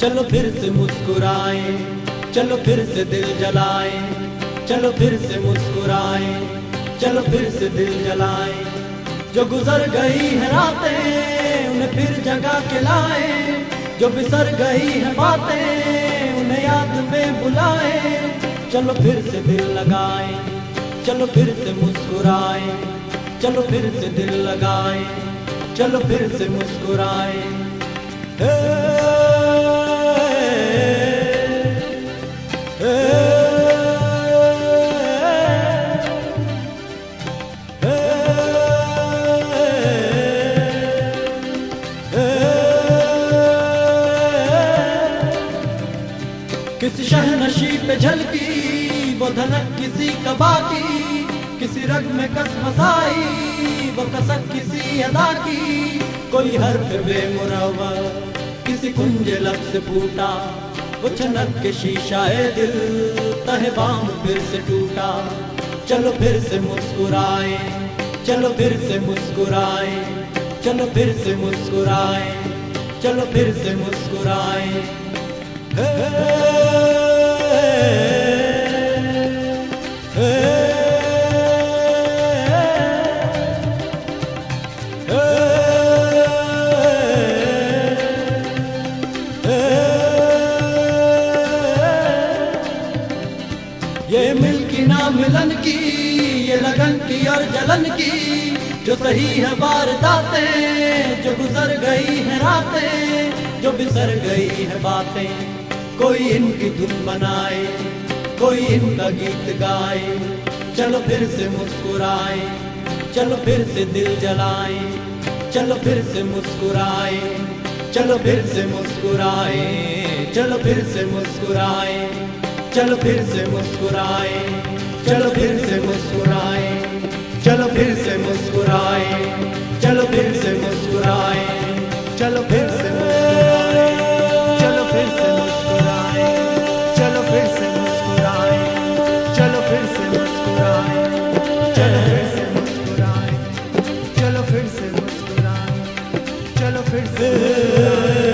चलो फिर से मुस्कुराए, चलो फिर से दिल जलाए, चलो फिर से मुस्कुराए, चलो फिर से दिल जलाए। जो गुजर गई है रातें, उन्हें फिर जगा के लाए जो बिसर गई है बातें, उन्हें याद में बुलाए। चलो फिर से दिल लगाए, चलो फिर से मुस्कुराए, चलो फिर से दिल लगाए। चलो फिर से मुस्कुराए हे, हे, किसी शहनशी पे झलकी वो धनक किसी कबा की किसी रग में कस मसाई, वो कसक किसी अदा की। कोई हर्फ बेमुरवा किसी कुंज से फूटा, वो छनक के शीशा है दिल, तहे बाम फिर से टूटा। चलो फिर से मुस्कुराए, चलो फिर से मुस्कुराए, चलो फिर से मुस्कुराए, चलो फिर से मुस्कुराए। ये मिल की ना मिलन की, ये लगन की और जलन की, जो सही है वारदातें, जो गुजर गई है रातें, जो बिसर गई है बातें। कोई इनकी धुन बनाए कोई इनका गीत गाए, चलो फिर से मुस्कुराए, चलो फिर से दिल जलाए, चलो फिर से मुस्कुराए, चलो फिर से मुस्कुराए, चलो फिर से मुस्कुराए। चलो फिर से मुस्कुराए चलो फिर से मुस्कुराए चलो फिर से मुस्कुराए चलो फिर से मुस्कुराए चलो फिर से चलो चलो फिर से मुस्कुराए चलो फिर से मुस्कुराए चलो फिर से मुस्कुराए चलो फिर से मुस्कुराए चलो फिर से